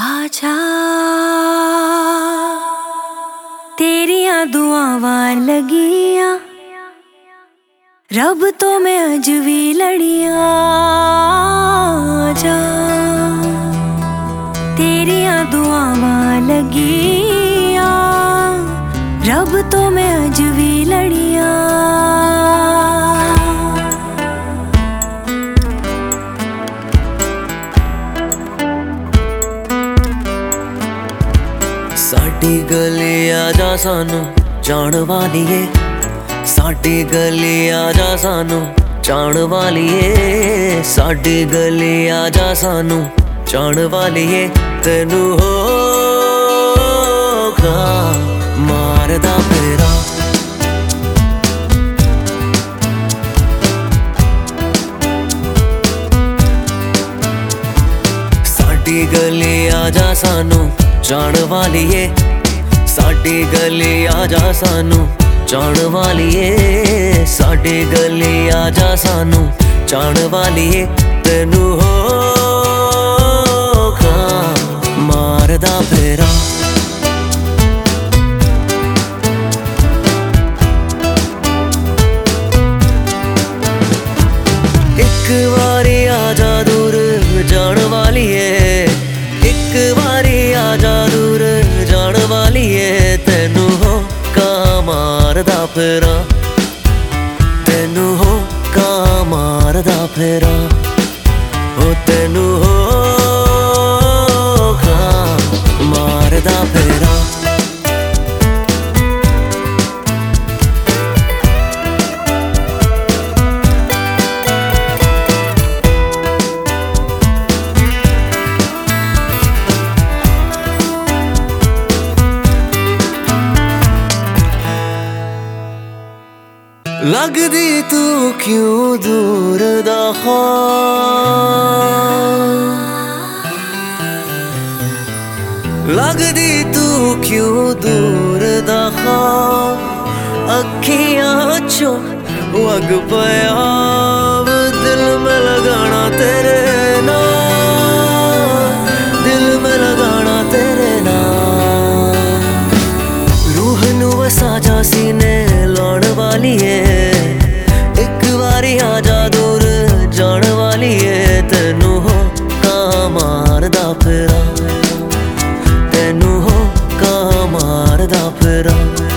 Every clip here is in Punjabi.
ਆਜਾ। ਤੇਰੀਆਂ ਦੁਆਵਾਂ ਲਗੀਆਂ। ਰੱਬ ਤੋਂ ਮੈਂ ਅਜ ਵੀ ਲੜੀਆਂ। ਆਜਾ। ਤੇਰੀਆਂ ਦੁਆਵਾਂ ਲੱਗੀਆਂ। ਸਾਡੀ ਗਲੀ ਆ ਜਾ ਸਾਨੂੰ ਜਾਣ ਵਾਲੀਏ ਸਾਡੀ ਗਲੀ ਆ ਜਾ ਸਾਨੂੰ ਜਾਣ ਵਾਲੀਏ ਸਾਡੀ ਗਲੀ ਆ ਜਾ ਸਾਨੂੰ ਜਾਣ ਵਾਲੀਏ ਤੈਨੂੰ ਹੋਗਾ ਮਾਰਦਾ ਫੇਰਾ ਸਾਡੀ ਗਲੀ ਆ ਜਾ ਸਾਨੂੰ ਜਾਣ ਵਾਲੀਏ। ਸਾਡੀ ਗਲੀ ਆ ਜਾ ਸਾਨੂੰ, ਜਾਣ ਵਾਲੀਏ। ਸਾਡੀ ਗਲੀ ਆ ਜਾ ਸਾਨੂੰ, ਜਾਣ ਵਾਲੀਏ। ਤੈਨੂੰ ਫੇਰਾ। ਤੈਨੂੰ ਹੋ ਕਾ ਮਾਰਦਾ ਫੇਰਾ। ਉਹ ਤੈਨੂੰ ਲੱਗਦੀ ਤੂੰ ਕਿਉਂ ਦੂਰ ਦਾ ਖਾਂ? ਲੱਗਦੀ ਤੂੰ ਕਿਉਂ ਦੂਰ ਦਾ ਖਾਂ? ਅੱਖੀਆਂ ਚੋਂ ਵਗ ਪਿਆ ਮਾਰਦਾ ਫੇਰਾ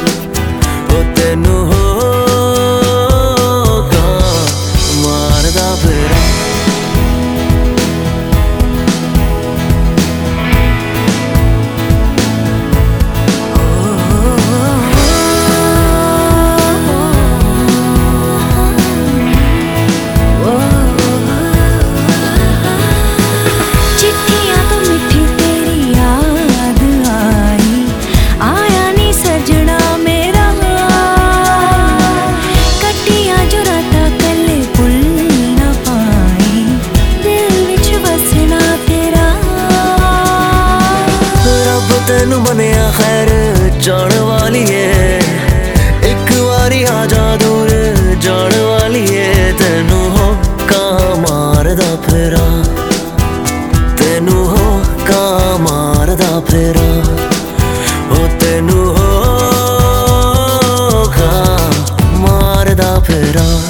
ਤੈਨੂੰ ਮੰਨਿਆ ਖੈਰ, ਜਾਣ ਵਾਲੀ ਏ ਇੱਕ ਵਾਰੀ ਆ ਜਾ ਦੂਰ, ਜਾਣ ਵਾਲੀ ਏ ਤੈਨੂੰ ਹੋ ਕਾ ਮਾਰਦਾ ਫੇਰਾ। ਤੈਨੂੰ ਹੋ ਕਾ ਮਾਰਦਾ ਫੇਰਾ। ਉਹ ਤੈਨੂੰ ਹੋ ਫੇਰਾ।